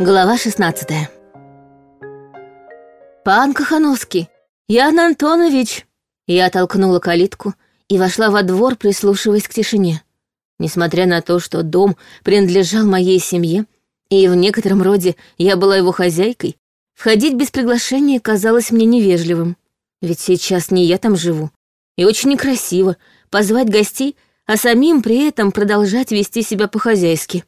Глава 16 «Пан Кахановский, Ян Антонович!» Я толкнула калитку и вошла во двор, прислушиваясь к тишине. Несмотря на то, что дом принадлежал моей семье, и в некотором роде я была его хозяйкой, входить без приглашения казалось мне невежливым. Ведь сейчас не я там живу. И очень некрасиво позвать гостей, а самим при этом продолжать вести себя по-хозяйски.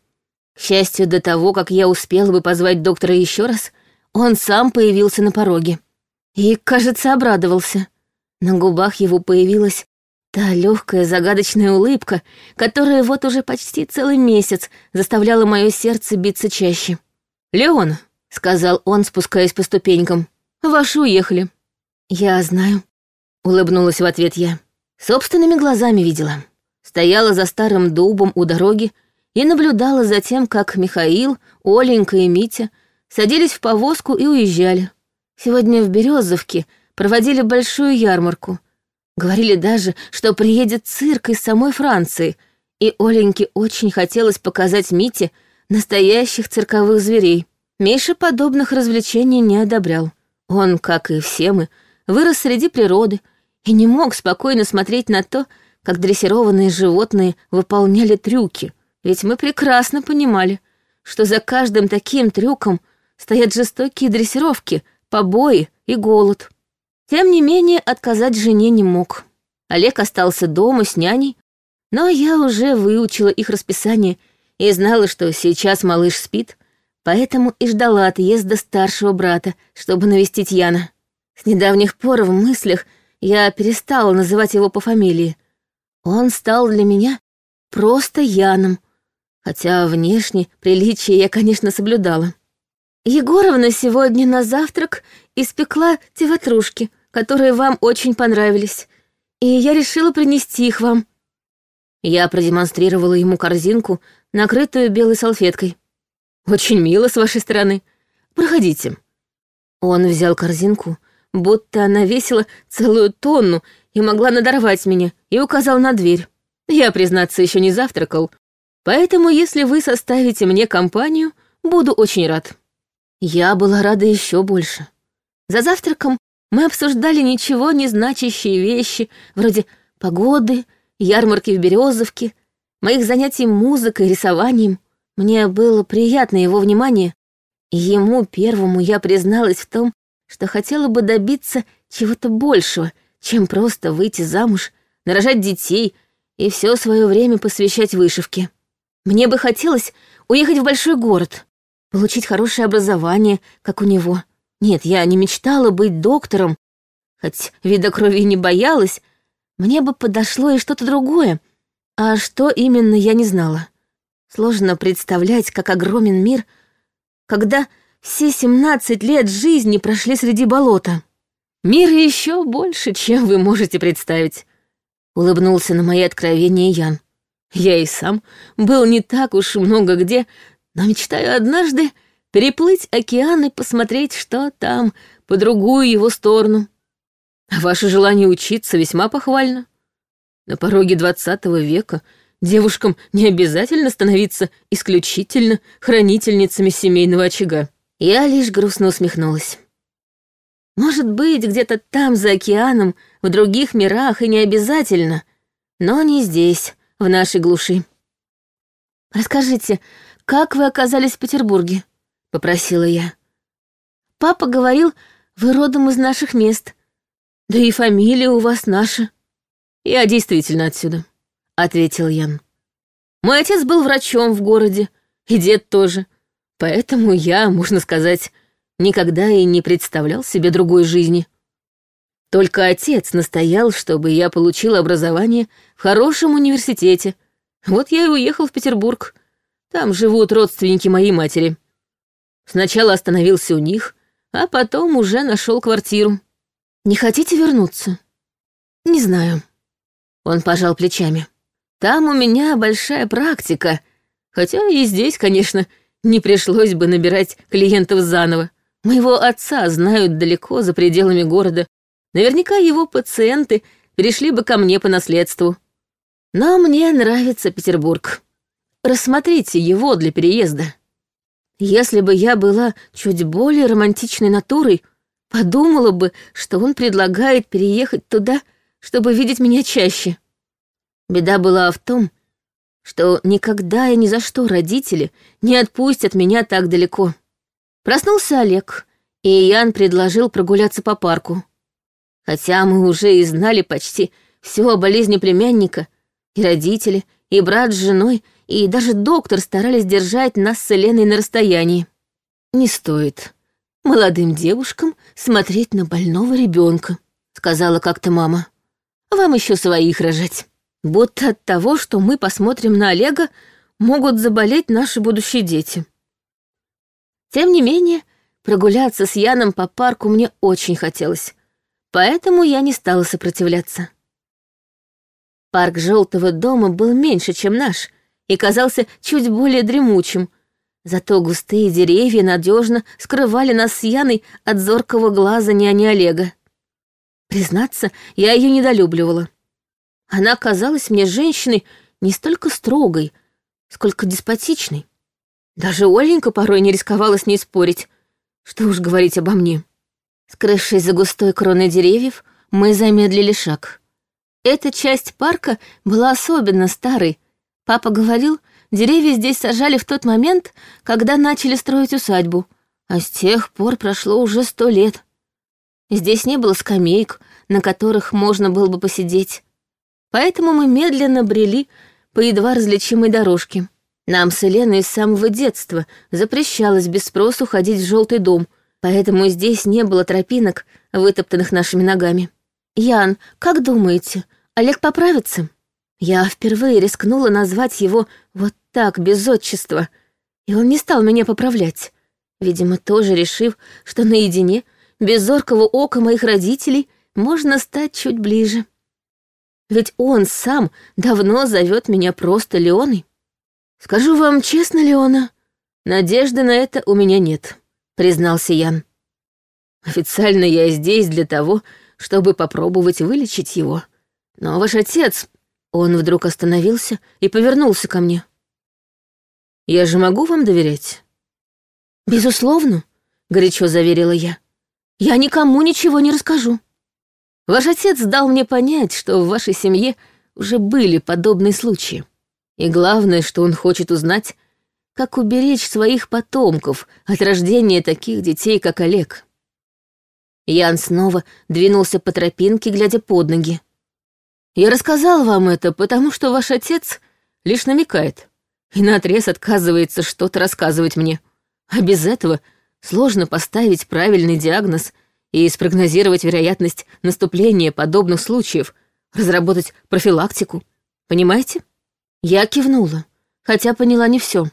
К счастью, до того, как я успела бы позвать доктора еще раз, он сам появился на пороге. И, кажется, обрадовался. На губах его появилась та легкая загадочная улыбка, которая вот уже почти целый месяц заставляла мое сердце биться чаще. «Леон», — сказал он, спускаясь по ступенькам, — «ваши уехали». «Я знаю», — улыбнулась в ответ я. Собственными глазами видела. Стояла за старым дубом у дороги и наблюдала за тем, как Михаил, Оленька и Митя садились в повозку и уезжали. Сегодня в Березовке проводили большую ярмарку. Говорили даже, что приедет цирк из самой Франции, и Оленьке очень хотелось показать Мите настоящих цирковых зверей. Миша подобных развлечений не одобрял. Он, как и все мы, вырос среди природы и не мог спокойно смотреть на то, как дрессированные животные выполняли трюки — ведь мы прекрасно понимали, что за каждым таким трюком стоят жестокие дрессировки, побои и голод. Тем не менее, отказать жене не мог. Олег остался дома с няней, но я уже выучила их расписание и знала, что сейчас малыш спит, поэтому и ждала отъезда старшего брата, чтобы навестить Яна. С недавних пор в мыслях я перестала называть его по фамилии. Он стал для меня просто Яном — хотя внешне приличие я, конечно, соблюдала. Егоровна сегодня на завтрак испекла те ватрушки, которые вам очень понравились, и я решила принести их вам. Я продемонстрировала ему корзинку, накрытую белой салфеткой. «Очень мило с вашей стороны. Проходите». Он взял корзинку, будто она весила целую тонну и могла надорвать меня, и указал на дверь. Я, признаться, еще не завтракал, Поэтому, если вы составите мне компанию, буду очень рад». Я была рада еще больше. За завтраком мы обсуждали ничего не значащие вещи, вроде погоды, ярмарки в Березовке, моих занятий музыкой, рисованием. Мне было приятно его внимание, и ему первому я призналась в том, что хотела бы добиться чего-то большего, чем просто выйти замуж, нарожать детей и все свое время посвящать вышивке. Мне бы хотелось уехать в большой город, получить хорошее образование, как у него. Нет, я не мечтала быть доктором, хоть вида крови не боялась. Мне бы подошло и что-то другое, а что именно, я не знала. Сложно представлять, как огромен мир, когда все 17 лет жизни прошли среди болота. Мир еще больше, чем вы можете представить. Улыбнулся на мои откровения Ян. Я и сам был не так уж много где, но мечтаю однажды переплыть океан и посмотреть, что там, по другую его сторону. Ваше желание учиться весьма похвально. На пороге двадцатого века девушкам не обязательно становиться исключительно хранительницами семейного очага. Я лишь грустно усмехнулась. Может быть, где-то там, за океаном, в других мирах и не обязательно, но не здесь, в нашей глуши. «Расскажите, как вы оказались в Петербурге?» — попросила я. «Папа говорил, вы родом из наших мест. Да и фамилия у вас наша». «Я действительно отсюда», — ответил Ян. «Мой отец был врачом в городе, и дед тоже, поэтому я, можно сказать, никогда и не представлял себе другой жизни». Только отец настоял, чтобы я получил образование в хорошем университете. Вот я и уехал в Петербург. Там живут родственники моей матери. Сначала остановился у них, а потом уже нашел квартиру. Не хотите вернуться? Не знаю. Он пожал плечами. Там у меня большая практика, хотя и здесь, конечно, не пришлось бы набирать клиентов заново. Моего отца знают далеко за пределами города, Наверняка его пациенты перешли бы ко мне по наследству. Но мне нравится Петербург. Рассмотрите его для переезда. Если бы я была чуть более романтичной натурой, подумала бы, что он предлагает переехать туда, чтобы видеть меня чаще. Беда была в том, что никогда и ни за что родители не отпустят меня так далеко. Проснулся Олег, и Ян предложил прогуляться по парку. Хотя мы уже и знали почти все о болезни племянника, и родители, и брат с женой, и даже доктор старались держать нас с Еленой на расстоянии. «Не стоит молодым девушкам смотреть на больного ребенка, сказала как-то мама. «Вам еще своих рожать. Будто от того, что мы посмотрим на Олега, могут заболеть наши будущие дети». Тем не менее, прогуляться с Яном по парку мне очень хотелось, поэтому я не стала сопротивляться. Парк желтого дома был меньше, чем наш, и казался чуть более дремучим, зато густые деревья надежно скрывали нас с Яной от зоркого глаза няни Олега. Признаться, я ее недолюбливала. Она казалась мне женщиной не столько строгой, сколько деспотичной. Даже Оленька порой не рисковала с ней спорить. Что уж говорить обо мне. Скрывшись за густой кроной деревьев, мы замедлили шаг. Эта часть парка была особенно старой. Папа говорил, деревья здесь сажали в тот момент, когда начали строить усадьбу, а с тех пор прошло уже сто лет. Здесь не было скамеек, на которых можно было бы посидеть. Поэтому мы медленно брели по едва различимой дорожке. Нам с Еленой с самого детства запрещалось без спросу ходить в желтый дом, поэтому здесь не было тропинок, вытоптанных нашими ногами. «Ян, как думаете, Олег поправится?» Я впервые рискнула назвать его вот так, без отчества, и он не стал меня поправлять, видимо, тоже решив, что наедине, без зоркого ока моих родителей, можно стать чуть ближе. Ведь он сам давно зовет меня просто Леоной. Скажу вам честно, Леона, надежды на это у меня нет, признался Ян. Официально я здесь для того, чтобы попробовать вылечить его. Но ваш отец...» Он вдруг остановился и повернулся ко мне. «Я же могу вам доверять?» «Безусловно», — горячо заверила я. «Я никому ничего не расскажу». «Ваш отец дал мне понять, что в вашей семье уже были подобные случаи. И главное, что он хочет узнать, как уберечь своих потомков от рождения таких детей, как Олег». Ян снова двинулся по тропинке, глядя под ноги. «Я рассказал вам это, потому что ваш отец лишь намекает и наотрез отказывается что-то рассказывать мне. А без этого сложно поставить правильный диагноз и спрогнозировать вероятность наступления подобных случаев, разработать профилактику. Понимаете?» Я кивнула, хотя поняла не все.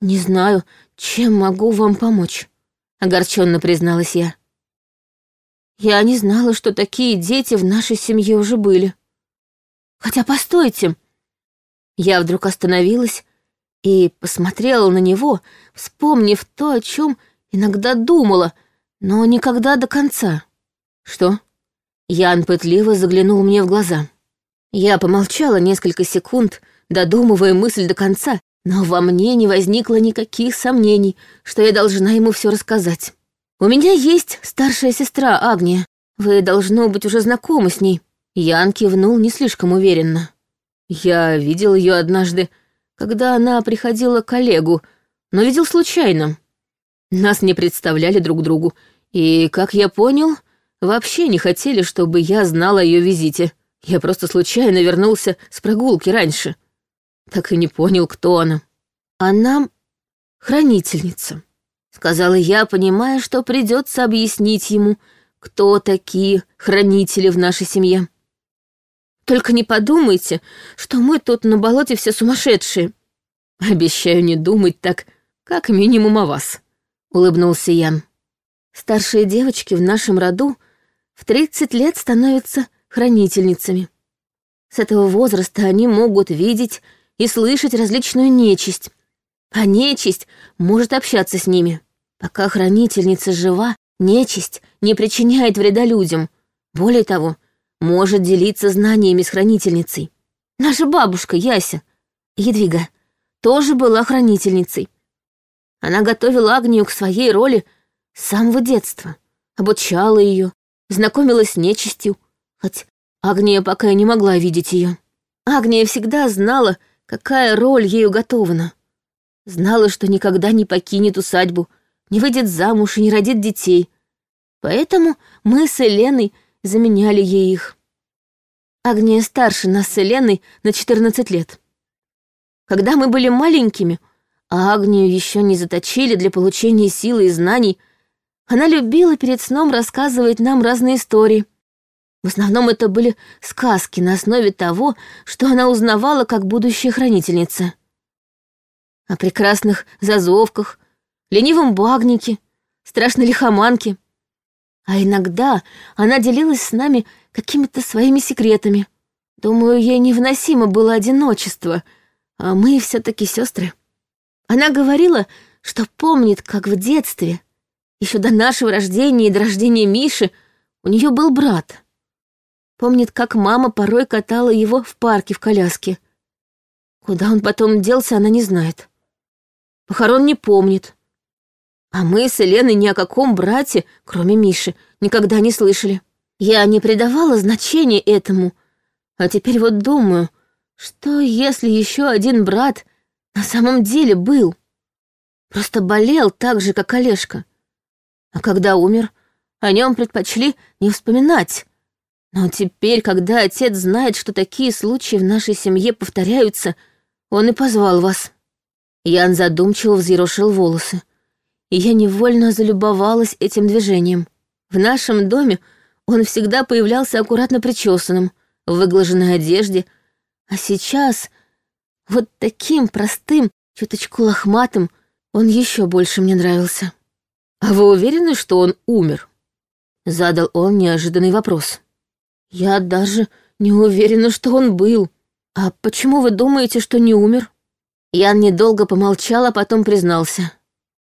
«Не знаю, чем могу вам помочь», — огорченно призналась я. «Я не знала, что такие дети в нашей семье уже были. Хотя, постойте!» Я вдруг остановилась и посмотрела на него, вспомнив то, о чем иногда думала, но никогда до конца. «Что?» Ян пытливо заглянул мне в глаза. Я помолчала несколько секунд, додумывая мысль до конца, но во мне не возникло никаких сомнений, что я должна ему все рассказать. «У меня есть старшая сестра Агния. Вы, должно быть, уже знакомы с ней». Ян кивнул не слишком уверенно. «Я видел ее однажды, когда она приходила к коллегу, но видел случайно. Нас не представляли друг другу, и, как я понял, вообще не хотели, чтобы я знала о ее визите. Я просто случайно вернулся с прогулки раньше. Так и не понял, кто она. Она хранительница, сказала я, понимая, что придется объяснить ему, кто такие хранители в нашей семье. Только не подумайте, что мы тут на болоте все сумасшедшие. Обещаю не думать так, как минимум о вас, улыбнулся Ян. Старшие девочки в нашем роду в 30 лет становятся хранительницами. С этого возраста они могут видеть и слышать различную нечисть. А нечисть может общаться с ними. Пока хранительница жива, нечисть не причиняет вреда людям. Более того, может делиться знаниями с хранительницей. Наша бабушка Яся. Едвига, тоже была хранительницей. Она готовила Агнию к своей роли с самого детства, обучала ее, знакомилась с нечистью, хоть Агния пока и не могла видеть ее. Агния всегда знала, какая роль ей уготована. Знала, что никогда не покинет усадьбу, не выйдет замуж и не родит детей. Поэтому мы с Еленой заменяли ей их. Агния старше нас с Еленой на 14 лет. Когда мы были маленькими, а Агнию еще не заточили для получения силы и знаний, она любила перед сном рассказывать нам разные истории. В основном это были сказки на основе того, что она узнавала как будущая хранительница. О прекрасных зазовках, ленивом багнике, страшной лихоманке. А иногда она делилась с нами какими-то своими секретами. Думаю, ей невыносимо было одиночество, а мы все таки сестры. Она говорила, что помнит, как в детстве, еще до нашего рождения и до рождения Миши, у нее был брат. Помнит, как мама порой катала его в парке в коляске. Куда он потом делся, она не знает. Похорон не помнит. А мы с Еленой ни о каком брате, кроме Миши, никогда не слышали. Я не придавала значения этому, а теперь вот думаю, что если еще один брат на самом деле был? Просто болел так же, как Олежка. А когда умер, о нем предпочли не вспоминать. Но теперь, когда отец знает, что такие случаи в нашей семье повторяются, он и позвал вас. Ян задумчиво взъерошил волосы, и я невольно залюбовалась этим движением. В нашем доме он всегда появлялся аккуратно причесанным, в выглаженной одежде, а сейчас вот таким простым, чуточку лохматым, он еще больше мне нравился. «А вы уверены, что он умер?» Задал он неожиданный вопрос. «Я даже не уверена, что он был. А почему вы думаете, что не умер?» Ян недолго помолчал, а потом признался.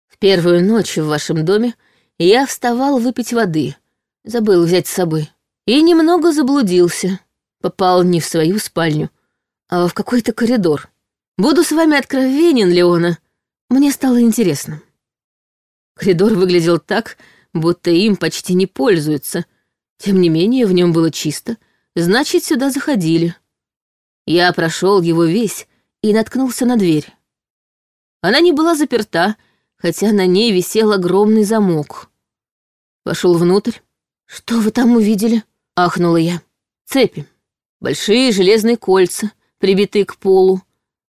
«В первую ночь в вашем доме я вставал выпить воды, забыл взять с собой, и немного заблудился. Попал не в свою спальню, а в какой-то коридор. Буду с вами откровенен, Леона. Мне стало интересно. Коридор выглядел так, будто им почти не пользуются. Тем не менее, в нем было чисто, значит, сюда заходили. Я прошел его весь и наткнулся на дверь. Она не была заперта, хотя на ней висел огромный замок. Пошел внутрь. «Что вы там увидели?» — ахнула я. «Цепи. Большие железные кольца, прибитые к полу,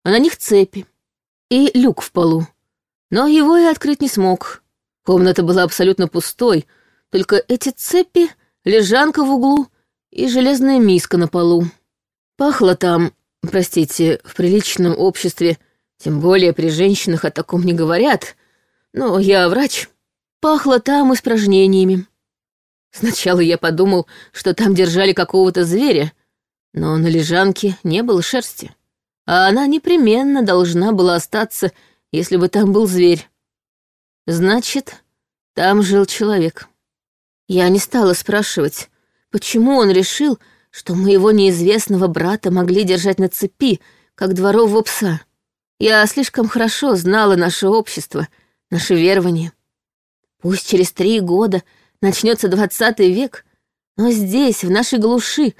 а на них цепи. И люк в полу. Но его я открыть не смог. Комната была абсолютно пустой, только эти цепи, лежанка в углу и железная миска на полу. Пахло там, простите, в приличном обществе, тем более при женщинах о таком не говорят, но я врач. Пахло там испражнениями. Сначала я подумал, что там держали какого-то зверя, но на лежанке не было шерсти. А она непременно должна была остаться, если бы там был зверь. Значит, там жил человек. Я не стала спрашивать, почему он решил, что моего неизвестного брата могли держать на цепи, как дворового пса. Я слишком хорошо знала наше общество, наше верование. Пусть через три года начнется двадцатый век, но здесь, в нашей глуши,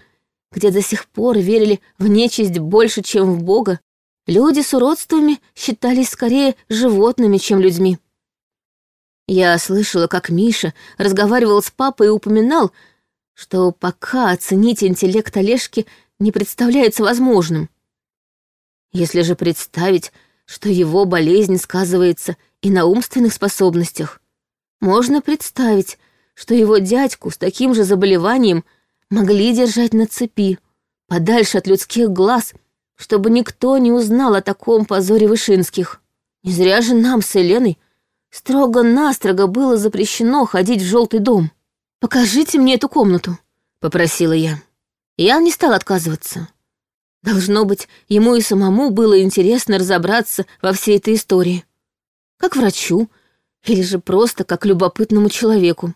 где до сих пор верили в нечисть больше, чем в Бога, люди с уродствами считались скорее животными, чем людьми. Я слышала, как Миша разговаривал с папой и упоминал, что пока оценить интеллект Олежки не представляется возможным. Если же представить, что его болезнь сказывается и на умственных способностях, можно представить, что его дядьку с таким же заболеванием — могли держать на цепи, подальше от людских глаз, чтобы никто не узнал о таком позоре Вышинских. Не зря же нам с Еленой строго-настрого было запрещено ходить в желтый дом. «Покажите мне эту комнату», — попросила я. Я не стал отказываться. Должно быть, ему и самому было интересно разобраться во всей этой истории. Как врачу, или же просто как любопытному человеку.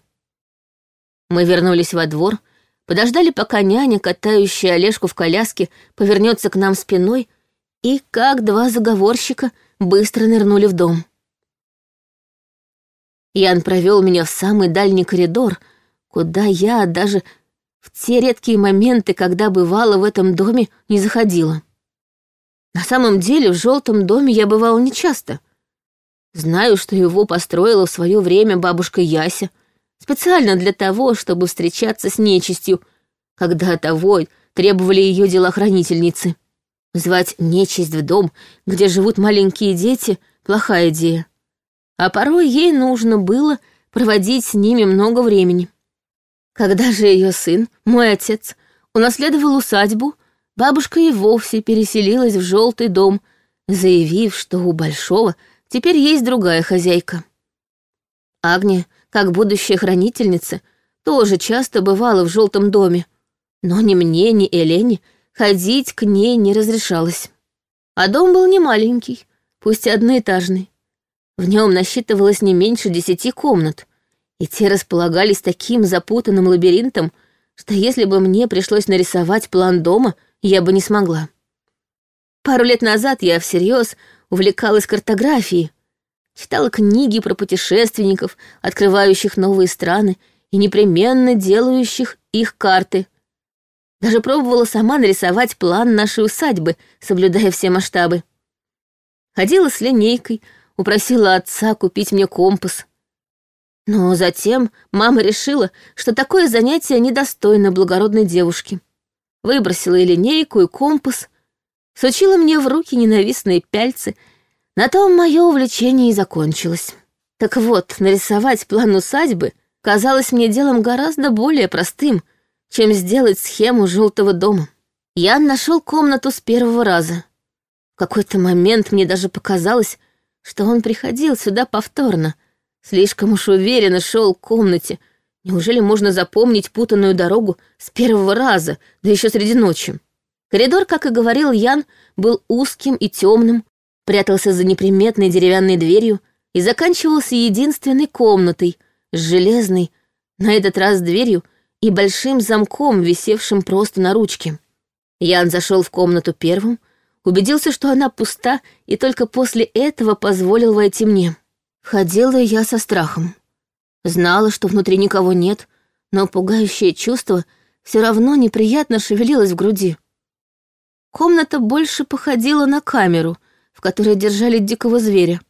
Мы вернулись во двор, Подождали, пока няня, катающая Олежку в коляске, повернется к нам спиной и, как два заговорщика, быстро нырнули в дом. Ян провел меня в самый дальний коридор, куда я даже в те редкие моменты, когда бывала в этом доме, не заходила. На самом деле в желтом доме я бывала нечасто. Знаю, что его построила в свое время бабушка Яся, специально для того, чтобы встречаться с нечистью, когда того требовали ее делохранительницы. Звать нечисть в дом, где живут маленькие дети, плохая идея. А порой ей нужно было проводить с ними много времени. Когда же ее сын, мой отец, унаследовал усадьбу, бабушка и вовсе переселилась в желтый дом, заявив, что у Большого теперь есть другая хозяйка. Агния, как будущая хранительница, тоже часто бывала в желтом доме, но ни мне, ни Элене ходить к ней не разрешалось. А дом был не маленький, пусть и одноэтажный. В нем насчитывалось не меньше десяти комнат, и те располагались таким запутанным лабиринтом, что если бы мне пришлось нарисовать план дома, я бы не смогла. Пару лет назад я всерьез увлекалась картографией, читала книги про путешественников, открывающих новые страны и непременно делающих их карты. Даже пробовала сама нарисовать план нашей усадьбы, соблюдая все масштабы. Ходила с линейкой, упросила отца купить мне компас. Но затем мама решила, что такое занятие недостойно благородной девушки выбросила и линейку, и компас, сучила мне в руки ненавистные пяльцы. На том мое увлечение и закончилось. Так вот, нарисовать план усадьбы казалось мне делом гораздо более простым, чем сделать схему желтого дома. Я нашел комнату с первого раза. В какой-то момент мне даже показалось, что он приходил сюда повторно, слишком уж уверенно шел к комнате — Неужели можно запомнить путанную дорогу с первого раза, да еще среди ночи? Коридор, как и говорил Ян, был узким и темным, прятался за неприметной деревянной дверью и заканчивался единственной комнатой с железной, на этот раз дверью и большим замком, висевшим просто на ручке. Ян зашел в комнату первым, убедился, что она пуста, и только после этого позволил войти мне. Ходила я со страхом. Знала, что внутри никого нет, но пугающее чувство все равно неприятно шевелилось в груди. Комната больше походила на камеру, в которой держали дикого зверя.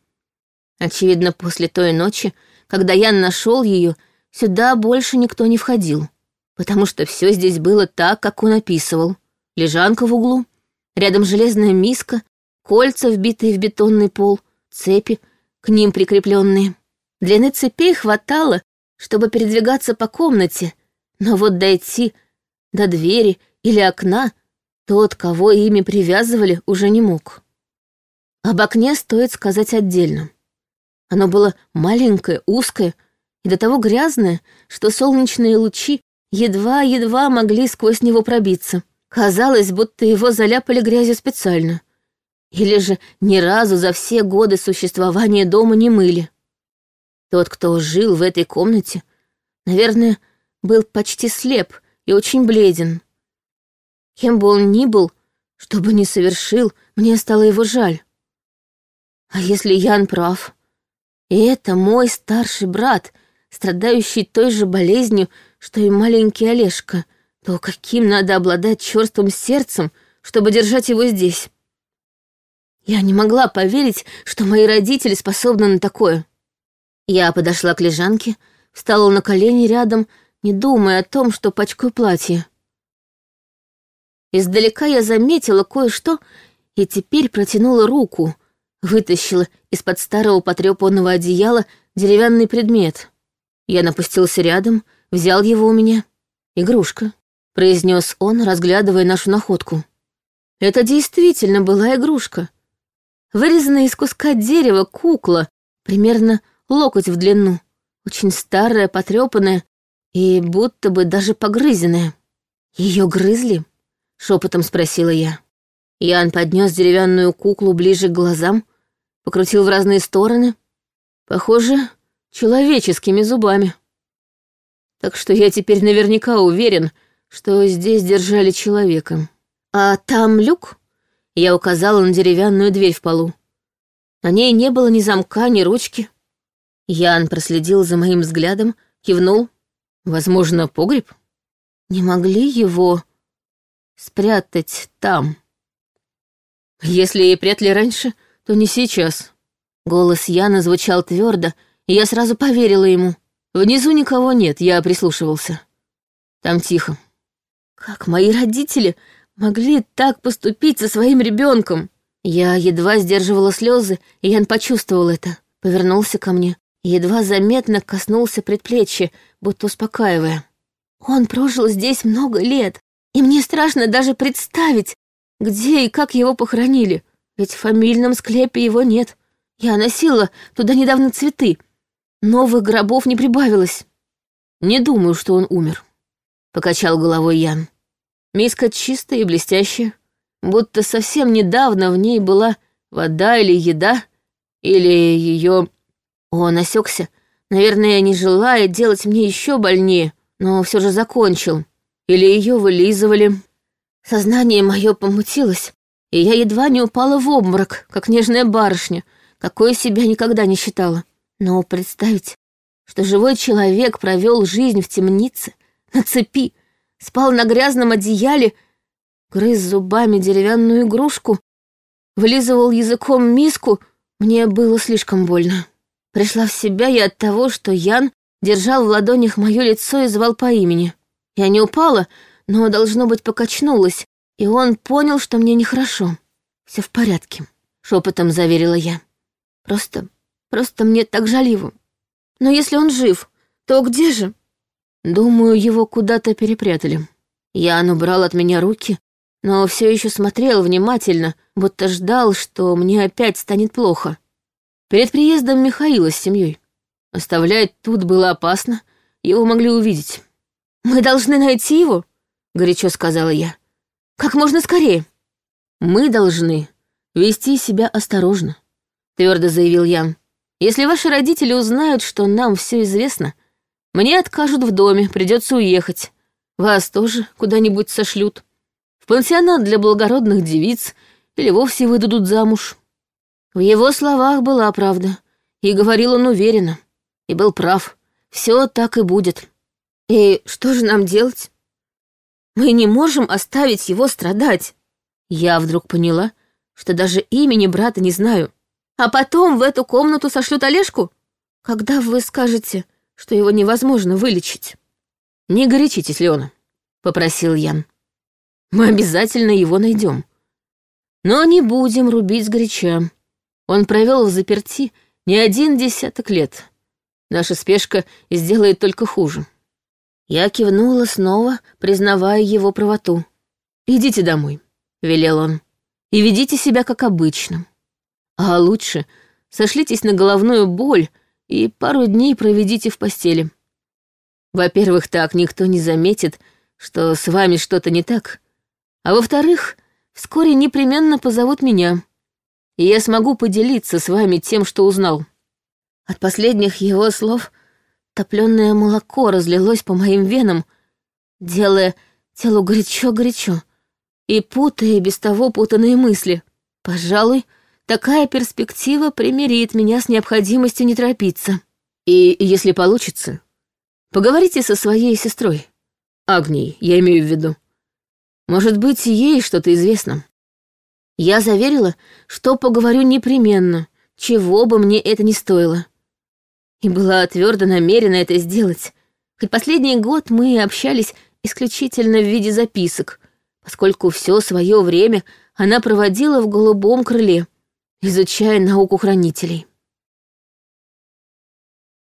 Очевидно, после той ночи, когда я нашел ее, сюда больше никто не входил, потому что все здесь было так, как он описывал. Лежанка в углу, рядом железная миска, кольца, вбитые в бетонный пол, цепи, к ним прикрепленные. Длины цепей хватало, чтобы передвигаться по комнате, но вот дойти до двери или окна тот, кого ими привязывали, уже не мог. Об окне стоит сказать отдельно. Оно было маленькое, узкое и до того грязное, что солнечные лучи едва-едва могли сквозь него пробиться. Казалось, будто его заляпали грязью специально. Или же ни разу за все годы существования дома не мыли. Тот, кто жил в этой комнате, наверное, был почти слеп и очень бледен. Кем бы он ни был, что бы ни совершил, мне стало его жаль. А если Ян прав? И это мой старший брат, страдающий той же болезнью, что и маленький Олежка, то каким надо обладать черствым сердцем, чтобы держать его здесь? Я не могла поверить, что мои родители способны на такое. Я подошла к лежанке, встала на колени рядом, не думая о том, что пачкаю платье. Издалека я заметила кое-что и теперь протянула руку, вытащила из-под старого потрепанного одеяла деревянный предмет. Я напустился рядом, взял его у меня. «Игрушка», — произнес он, разглядывая нашу находку. Это действительно была игрушка. Вырезанная из куска дерева кукла, примерно локоть в длину, очень старая, потрепанная и будто бы даже погрызенная. Ее грызли? Шепотом спросила я. Ян поднес деревянную куклу ближе к глазам, покрутил в разные стороны. Похоже, человеческими зубами. Так что я теперь наверняка уверен, что здесь держали человека. А там люк? Я указала на деревянную дверь в полу. На ней не было ни замка, ни ручки. Ян проследил за моим взглядом, кивнул. Возможно, погреб? Не могли его спрятать там? Если и прятали раньше, то не сейчас. Голос Яна звучал твердо, и я сразу поверила ему. Внизу никого нет, я прислушивался. Там тихо. Как мои родители могли так поступить со своим ребенком? Я едва сдерживала слезы, и Ян почувствовал это. Повернулся ко мне едва заметно коснулся предплечья, будто успокаивая. Он прожил здесь много лет, и мне страшно даже представить, где и как его похоронили, ведь в фамильном склепе его нет. Я носила туда недавно цветы. Новых гробов не прибавилось. Не думаю, что он умер. Покачал головой Ян. Миска чистая и блестящая, будто совсем недавно в ней была вода или еда, или ее... Он осекся, наверное, не желая делать мне еще больнее, но все же закончил. Или ее вылизывали. Сознание мое помутилось, и я едва не упала в обморок, как нежная барышня, какой себя никогда не считала. Но представить, что живой человек провел жизнь в темнице, на цепи, спал на грязном одеяле, грыз зубами деревянную игрушку, вылизывал языком миску, мне было слишком больно. Пришла в себя я от того, что Ян держал в ладонях мое лицо и звал по имени. Я не упала, но, должно быть, покачнулась, и он понял, что мне нехорошо. Все в порядке, шепотом заверила я. Просто, просто мне так жаль его. Но если он жив, то где же? Думаю, его куда-то перепрятали. Ян убрал от меня руки, но все еще смотрел внимательно, будто ждал, что мне опять станет плохо. Перед приездом Михаила с семьей. Оставлять тут было опасно, его могли увидеть. «Мы должны найти его», — горячо сказала я. «Как можно скорее». «Мы должны вести себя осторожно», — твердо заявил Ян. «Если ваши родители узнают, что нам все известно, мне откажут в доме, придется уехать. Вас тоже куда-нибудь сошлют. В пансионат для благородных девиц или вовсе выдадут замуж». В его словах была правда, и говорил он уверенно, и был прав. Все так и будет. И что же нам делать? Мы не можем оставить его страдать. Я вдруг поняла, что даже имени брата не знаю. А потом в эту комнату сошлют Олежку? Когда вы скажете, что его невозможно вылечить? Не горячитесь, Леона, попросил Ян. Мы обязательно его найдем. Но не будем рубить сгоряча. Он провел в заперти не один десяток лет. Наша спешка сделает только хуже. Я кивнула снова, признавая его правоту. «Идите домой», — велел он, — «и ведите себя как обычно. А лучше сошлитесь на головную боль и пару дней проведите в постели. Во-первых, так никто не заметит, что с вами что-то не так, а во-вторых, вскоре непременно позовут меня, и я смогу поделиться с вами тем, что узнал». От последних его слов топленое молоко разлилось по моим венам, делая телу горячо-горячо и путая без того путанные мысли. Пожалуй, такая перспектива примирит меня с необходимостью не торопиться. И если получится, поговорите со своей сестрой. Агнией, я имею в виду. Может быть, ей что-то известно. Я заверила, что поговорю непременно, чего бы мне это ни стоило. И была твердо намерена это сделать. Хоть последний год мы общались исключительно в виде записок, поскольку все свое время она проводила в голубом крыле, изучая науку хранителей.